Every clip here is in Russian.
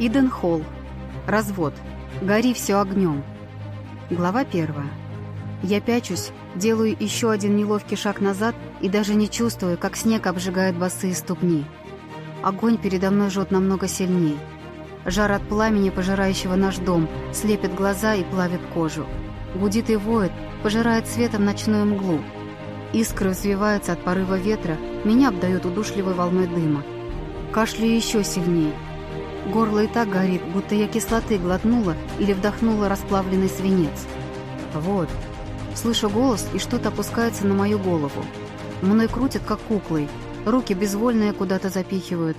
Иден Холл. Развод. Гори все огнем. Глава первая. Я пячусь, делаю еще один неловкий шаг назад и даже не чувствую, как снег обжигает босые ступни. Огонь передо мной жжет намного сильней. Жар от пламени, пожирающего наш дом, слепит глаза и плавит кожу. Гудит и воет, пожирает светом ночную мглу. Искры взвиваются от порыва ветра, меня обдают удушливой волной дыма. Кашляю еще сильнее. Горло и так горит, будто я кислоты глотнула или вдохнула расплавленный свинец. Вот. Слышу голос, и что-то опускается на мою голову. Мной крутят, как куклой. Руки безвольные куда-то запихивают.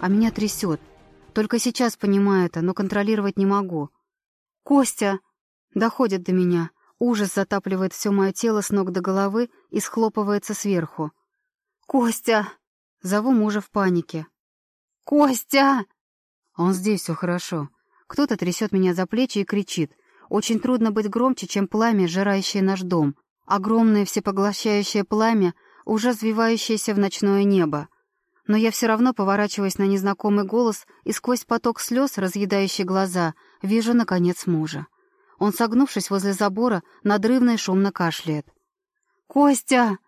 А меня трясет. Только сейчас понимаю это, но контролировать не могу. «Костя!» Доходит до меня. Ужас затапливает все мое тело с ног до головы и схлопывается сверху. «Костя!» Зову мужа в панике. «Костя!» Он здесь, все хорошо. Кто-то трясет меня за плечи и кричит. Очень трудно быть громче, чем пламя, жирающее наш дом. Огромное всепоглощающее пламя, уже взвивающееся в ночное небо. Но я все равно поворачиваюсь на незнакомый голос и сквозь поток слез, разъедающий глаза, вижу, наконец, мужа. Он, согнувшись возле забора, надрывно и шумно кашляет. «Костя!»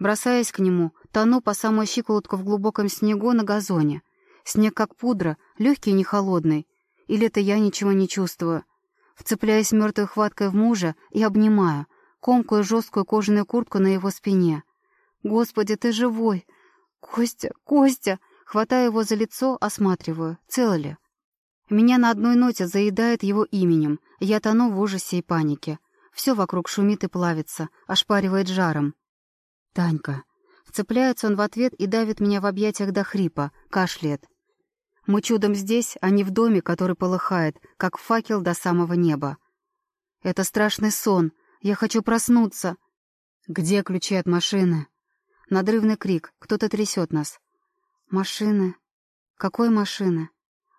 Бросаясь к нему, тону по самую щиколотку в глубоком снегу на газоне — Снег как пудра, легкий и не холодный. Или это я ничего не чувствую. Вцепляясь мертвой хваткой в мужа и обнимаю, комкую жесткую кожаную куртку на его спине. «Господи, ты живой!» «Костя, Костя!» Хватаю его за лицо, осматриваю, цело ли. Меня на одной ноте заедает его именем. Я тону в ужасе и панике. Все вокруг шумит и плавится, ошпаривает жаром. «Танька!» Вцепляется он в ответ и давит меня в объятиях до хрипа, кашляет. Мы чудом здесь, а не в доме, который полыхает, как факел до самого неба. Это страшный сон. Я хочу проснуться. Где ключи от машины? Надрывный крик. Кто-то трясет нас. Машины? Какой машины?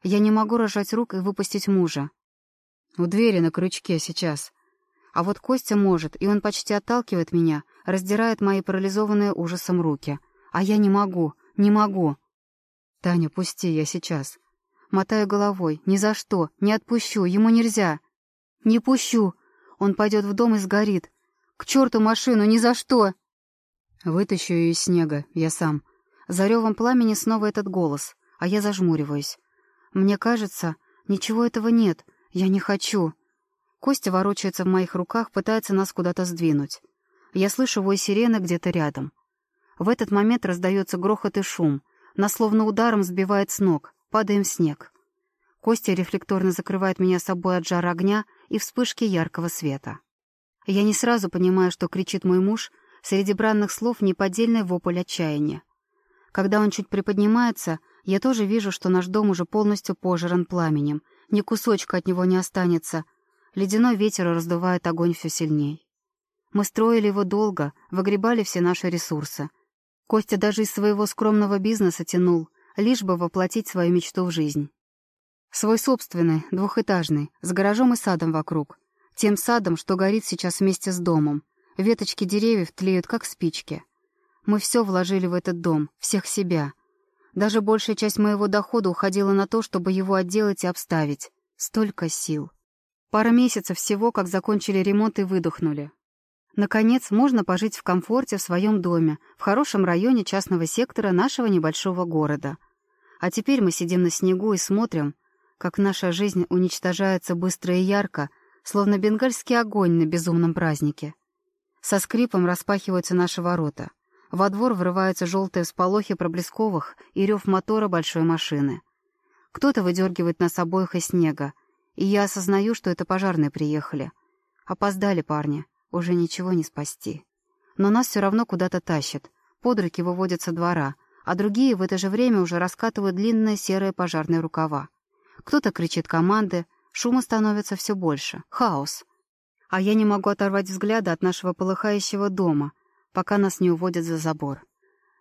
Я не могу рожать рук и выпустить мужа. У двери на крючке сейчас. А вот Костя может, и он почти отталкивает меня, раздирает мои парализованные ужасом руки. А я не могу, не могу. «Таня, пусти, я сейчас». Мотаю головой. «Ни за что. Не отпущу. Ему нельзя». «Не пущу. Он пойдет в дом и сгорит. К черту машину, ни за что!» Вытащу ее из снега, я сам. За ревом пламени снова этот голос, а я зажмуриваюсь. Мне кажется, ничего этого нет. Я не хочу. Костя ворочается в моих руках, пытается нас куда-то сдвинуть. Я слышу вой сирены где-то рядом. В этот момент раздается грохот и шум — нас словно ударом сбивает с ног. Падаем в снег. Костя рефлекторно закрывает меня собой от жара огня и вспышки яркого света. Я не сразу понимаю, что кричит мой муж, среди бранных слов неподдельный вопль отчаяния. Когда он чуть приподнимается, я тоже вижу, что наш дом уже полностью пожран пламенем, ни кусочка от него не останется. Ледяной ветер раздувает огонь все сильней. Мы строили его долго, выгребали все наши ресурсы — Костя даже из своего скромного бизнеса тянул, лишь бы воплотить свою мечту в жизнь. Свой собственный, двухэтажный, с гаражом и садом вокруг. Тем садом, что горит сейчас вместе с домом. Веточки деревьев тлеют, как спички. Мы все вложили в этот дом, всех себя. Даже большая часть моего дохода уходила на то, чтобы его отделать и обставить. Столько сил. Пара месяцев всего, как закончили ремонт и выдохнули. Наконец, можно пожить в комфорте в своем доме, в хорошем районе частного сектора нашего небольшого города. А теперь мы сидим на снегу и смотрим, как наша жизнь уничтожается быстро и ярко, словно бенгальский огонь на безумном празднике. Со скрипом распахиваются наши ворота. Во двор врываются желтые всполохи проблесковых и рев мотора большой машины. Кто-то выдергивает нас обоих из снега, и я осознаю, что это пожарные приехали. Опоздали парни уже ничего не спасти. Но нас все равно куда-то тащат, под руки выводят двора, а другие в это же время уже раскатывают длинные серые пожарные рукава. Кто-то кричит команды, шума становится все больше, хаос. А я не могу оторвать взгляда от нашего полыхающего дома, пока нас не уводят за забор.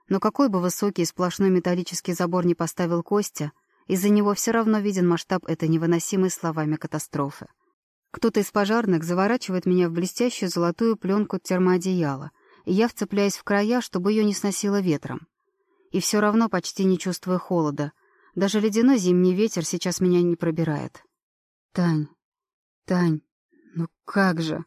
Но какой бы высокий сплошной металлический забор не поставил Костя, из-за него все равно виден масштаб этой невыносимой словами катастрофы. Кто-то из пожарных заворачивает меня в блестящую золотую пленку термоодеяла, и я вцепляюсь в края, чтобы ее не сносило ветром. И все равно почти не чувствую холода. Даже ледяной зимний ветер сейчас меня не пробирает. Тань, Тань, ну как же?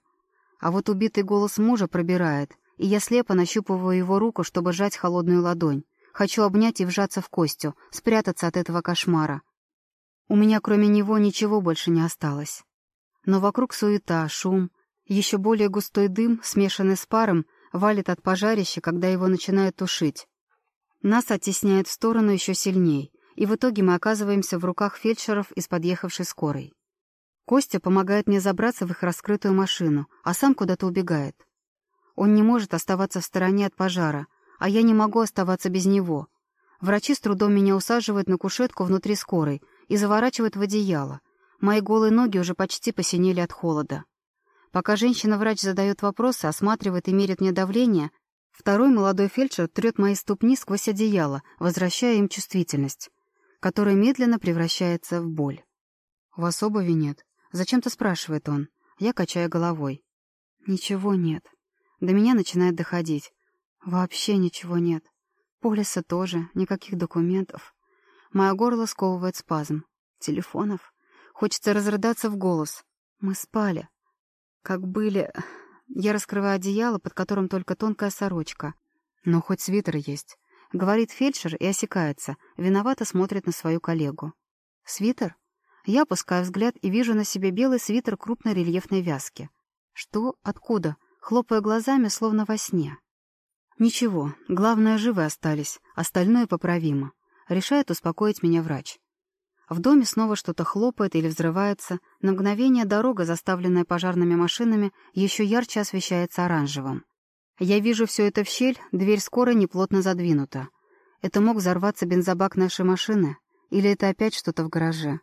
А вот убитый голос мужа пробирает, и я слепо нащупываю его руку, чтобы сжать холодную ладонь. Хочу обнять и вжаться в Костю, спрятаться от этого кошмара. У меня кроме него ничего больше не осталось. Но вокруг суета, шум, еще более густой дым, смешанный с паром, валит от пожарища, когда его начинают тушить. Нас оттесняет в сторону еще сильней, и в итоге мы оказываемся в руках фельдшеров из подъехавшей скорой. Костя помогает мне забраться в их раскрытую машину, а сам куда-то убегает. Он не может оставаться в стороне от пожара, а я не могу оставаться без него. Врачи с трудом меня усаживают на кушетку внутри скорой и заворачивают в одеяло. Мои голые ноги уже почти посинели от холода. Пока женщина-врач задает вопросы, осматривает и мерит мне давление, второй молодой фельдшер трет мои ступни сквозь одеяло, возвращая им чувствительность, которая медленно превращается в боль. «У вас обуви нет?» Зачем-то спрашивает он. Я качаю головой. Ничего нет. До меня начинает доходить. Вообще ничего нет. Полиса тоже, никаких документов. Мое горло сковывает спазм. Телефонов. Хочется разрыдаться в голос. Мы спали. Как были... Я раскрываю одеяло, под которым только тонкая сорочка. Но хоть свитер есть. Говорит фельдшер и осекается. Виновато смотрит на свою коллегу. Свитер? Я опускаю взгляд и вижу на себе белый свитер крупной рельефной вязки. Что? Откуда? Хлопая глазами, словно во сне. Ничего, главное, живы остались, остальное поправимо. Решает успокоить меня врач. В доме снова что-то хлопает или взрывается. На мгновение дорога, заставленная пожарными машинами, еще ярче освещается оранжевым. Я вижу все это в щель, дверь скоро неплотно задвинута. Это мог взорваться бензобак нашей машины? Или это опять что-то в гараже?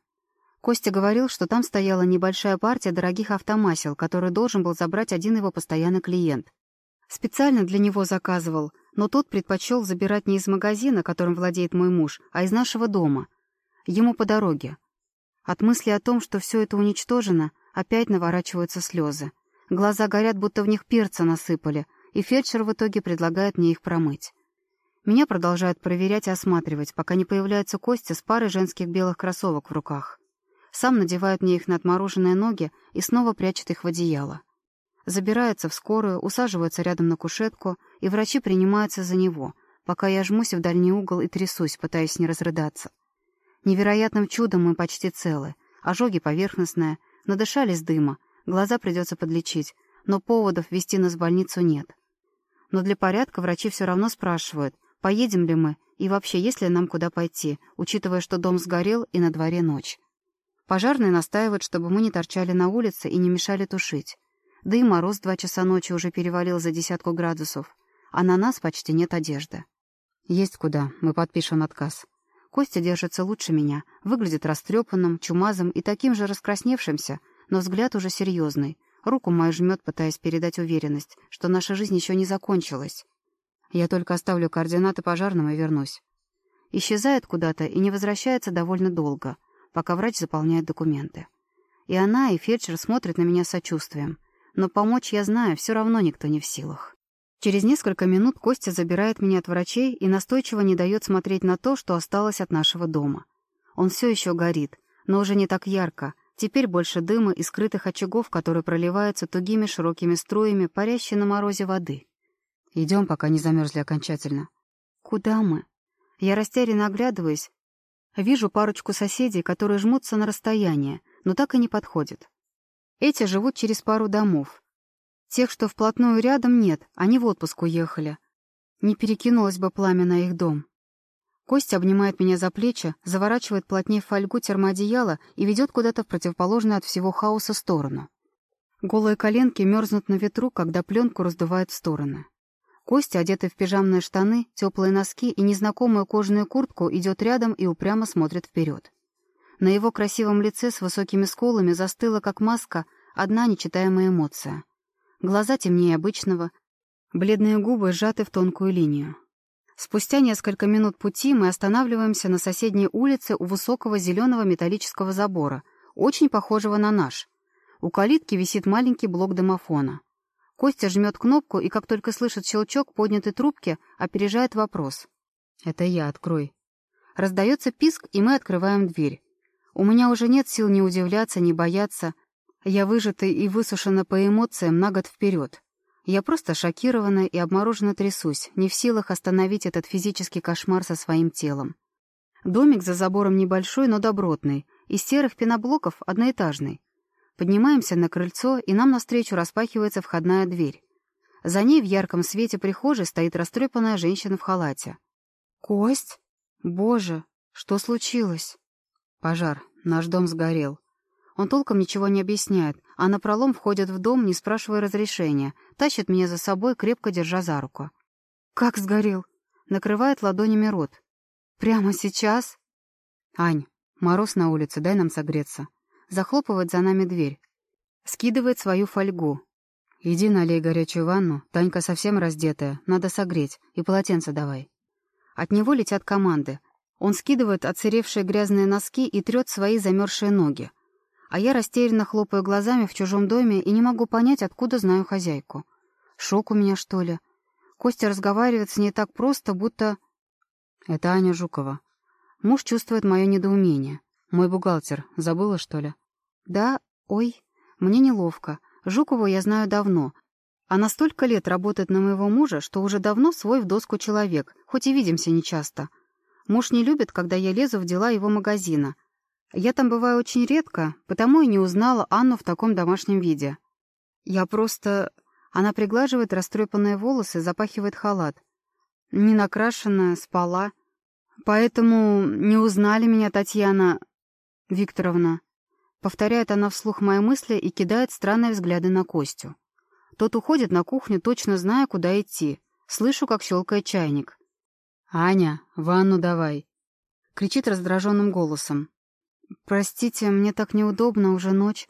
Костя говорил, что там стояла небольшая партия дорогих автомасел, которую должен был забрать один его постоянный клиент. Специально для него заказывал, но тот предпочел забирать не из магазина, которым владеет мой муж, а из нашего дома. Ему по дороге. От мысли о том, что все это уничтожено, опять наворачиваются слезы. Глаза горят, будто в них перца насыпали, и фельдшер в итоге предлагает мне их промыть. Меня продолжают проверять и осматривать, пока не появляется Костя с парой женских белых кроссовок в руках. Сам надевает мне их на отмороженные ноги и снова прячет их в одеяло. Забирается в скорую, усаживается рядом на кушетку, и врачи принимаются за него, пока я жмусь в дальний угол и трясусь, пытаясь не разрыдаться. Невероятным чудом мы почти целы. Ожоги поверхностные, надышались дыма, глаза придется подлечить, но поводов вести нас в больницу нет. Но для порядка врачи все равно спрашивают, поедем ли мы и вообще есть ли нам куда пойти, учитывая, что дом сгорел и на дворе ночь. Пожарные настаивают, чтобы мы не торчали на улице и не мешали тушить. Да и мороз два часа ночи уже перевалил за десятку градусов, а на нас почти нет одежды. Есть куда, мы подпишем отказ. Костя держится лучше меня, выглядит растрепанным, чумазым и таким же раскрасневшимся, но взгляд уже серьезный. Руку мою жмет, пытаясь передать уверенность, что наша жизнь еще не закончилась. Я только оставлю координаты пожарным и вернусь. Исчезает куда-то и не возвращается довольно долго — пока врач заполняет документы. И она, и фельдшер смотрят на меня сочувствием. Но помочь я знаю, все равно никто не в силах. Через несколько минут Костя забирает меня от врачей и настойчиво не дает смотреть на то, что осталось от нашего дома. Он все еще горит, но уже не так ярко. Теперь больше дыма и скрытых очагов, которые проливаются тугими широкими струями, парящей на морозе воды. Идем, пока не замерзли окончательно. Куда мы? Я растерянно оглядываюсь, Вижу парочку соседей, которые жмутся на расстояние, но так и не подходят. Эти живут через пару домов. Тех, что вплотную рядом, нет, они в отпуск уехали. Не перекинулось бы пламя на их дом. Костя обнимает меня за плечи, заворачивает плотнее в фольгу термоодеяло и ведет куда-то в противоположную от всего хаоса сторону. Голые коленки мерзнут на ветру, когда пленку раздувает в стороны. Костя, одетый в пижамные штаны, теплые носки и незнакомую кожаную куртку, идет рядом и упрямо смотрит вперед. На его красивом лице с высокими скулами застыла, как маска, одна нечитаемая эмоция. Глаза темнее обычного, бледные губы сжаты в тонкую линию. Спустя несколько минут пути мы останавливаемся на соседней улице у высокого зеленого металлического забора, очень похожего на наш. У калитки висит маленький блок домофона. Костя жмет кнопку и, как только слышит щелчок поднятой трубки, опережает вопрос. «Это я, открой». Раздается писк, и мы открываем дверь. У меня уже нет сил ни удивляться, ни бояться. Я выжата и высушена по эмоциям на год вперед. Я просто шокирована и обмороженно трясусь, не в силах остановить этот физический кошмар со своим телом. Домик за забором небольшой, но добротный, из серых пеноблоков одноэтажный. Поднимаемся на крыльцо, и нам навстречу распахивается входная дверь. За ней в ярком свете прихожей стоит растрепанная женщина в халате. «Кость? Боже, что случилось?» «Пожар. Наш дом сгорел». Он толком ничего не объясняет, а напролом входит в дом, не спрашивая разрешения, тащит меня за собой, крепко держа за руку. «Как сгорел?» Накрывает ладонями рот. «Прямо сейчас?» «Ань, мороз на улице, дай нам согреться». Захлопывает за нами дверь. Скидывает свою фольгу, «Иди налей горячую ванну, Танька совсем раздетая, надо согреть, и полотенце давай». От него летят команды. Он скидывает отсыревшие грязные носки и трет свои замерзшие ноги. А я растерянно хлопаю глазами в чужом доме и не могу понять, откуда знаю хозяйку. Шок у меня, что ли? Костя разговаривает с ней так просто, будто... Это Аня Жукова. Муж чувствует мое недоумение. Мой бухгалтер. Забыла, что ли? Да, ой, мне неловко. Жукову я знаю давно. Она столько лет работает на моего мужа, что уже давно свой в доску человек, хоть и видимся нечасто. Муж не любит, когда я лезу в дела его магазина. Я там бываю очень редко, потому и не узнала Анну в таком домашнем виде. Я просто... Она приглаживает растрепанные волосы, запахивает халат. Не накрашенная, спала. Поэтому не узнали меня, Татьяна Викторовна. Повторяет она вслух мои мысли и кидает странные взгляды на Костю. Тот уходит на кухню, точно зная, куда идти. Слышу, как щелкает чайник. «Аня, ванну давай!» Кричит раздраженным голосом. «Простите, мне так неудобно, уже ночь.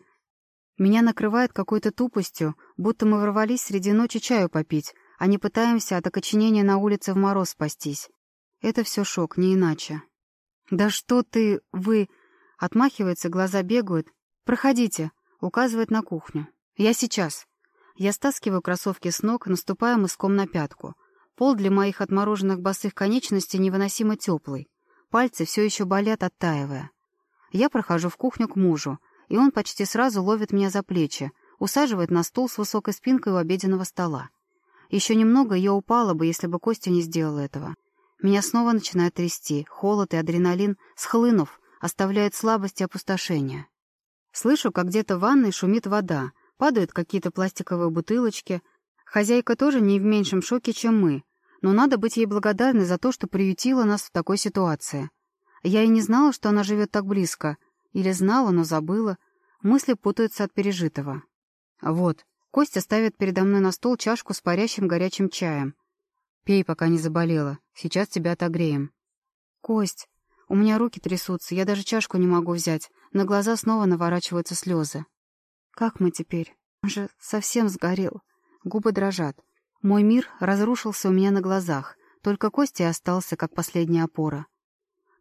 Меня накрывает какой-то тупостью, будто мы ворвались среди ночи чаю попить, а не пытаемся от окоченения на улице в мороз спастись. Это все шок, не иначе». «Да что ты, вы...» Отмахивается, глаза бегают. «Проходите», — указывает на кухню. «Я сейчас». Я стаскиваю кроссовки с ног, наступая мыском на пятку. Пол для моих отмороженных босых конечностей невыносимо теплый. Пальцы все еще болят, оттаивая. Я прохожу в кухню к мужу, и он почти сразу ловит меня за плечи, усаживает на стул с высокой спинкой у обеденного стола. Еще немного я упала бы, если бы Костя не сделал этого. Меня снова начинает трясти, холод и адреналин, схлынув, оставляет слабость и опустошение. Слышу, как где-то в ванной шумит вода, падают какие-то пластиковые бутылочки. Хозяйка тоже не в меньшем шоке, чем мы, но надо быть ей благодарной за то, что приютила нас в такой ситуации. Я и не знала, что она живет так близко. Или знала, но забыла. Мысли путаются от пережитого. Вот, Костя ставит передо мной на стол чашку с парящим горячим чаем. «Пей, пока не заболела. Сейчас тебя отогреем». «Кость, у меня руки трясутся, я даже чашку не могу взять. На глаза снова наворачиваются слезы. Как мы теперь? Он же совсем сгорел. Губы дрожат. Мой мир разрушился у меня на глазах. Только Костя остался, как последняя опора.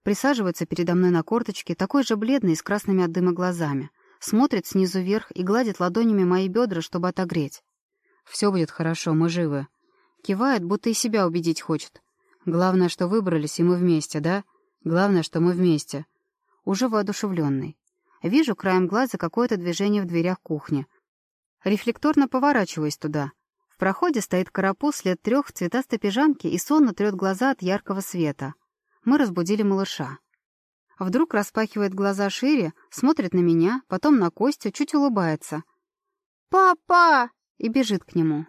Присаживается передо мной на корточке, такой же бледный с красными от дыма глазами. Смотрит снизу вверх и гладит ладонями мои бедра, чтобы отогреть. «Все будет хорошо, мы живы». Кивает, будто и себя убедить хочет. «Главное, что выбрались, и мы вместе, да?» Главное, что мы вместе. Уже воодушевленный. Вижу краем глаза какое-то движение в дверях кухни. Рефлекторно поворачиваюсь туда. В проходе стоит карапуз лет трех в цветастой пижамке и сонно трет глаза от яркого света. Мы разбудили малыша. Вдруг распахивает глаза шире, смотрит на меня, потом на Костю, чуть улыбается. «Папа!» и бежит к нему.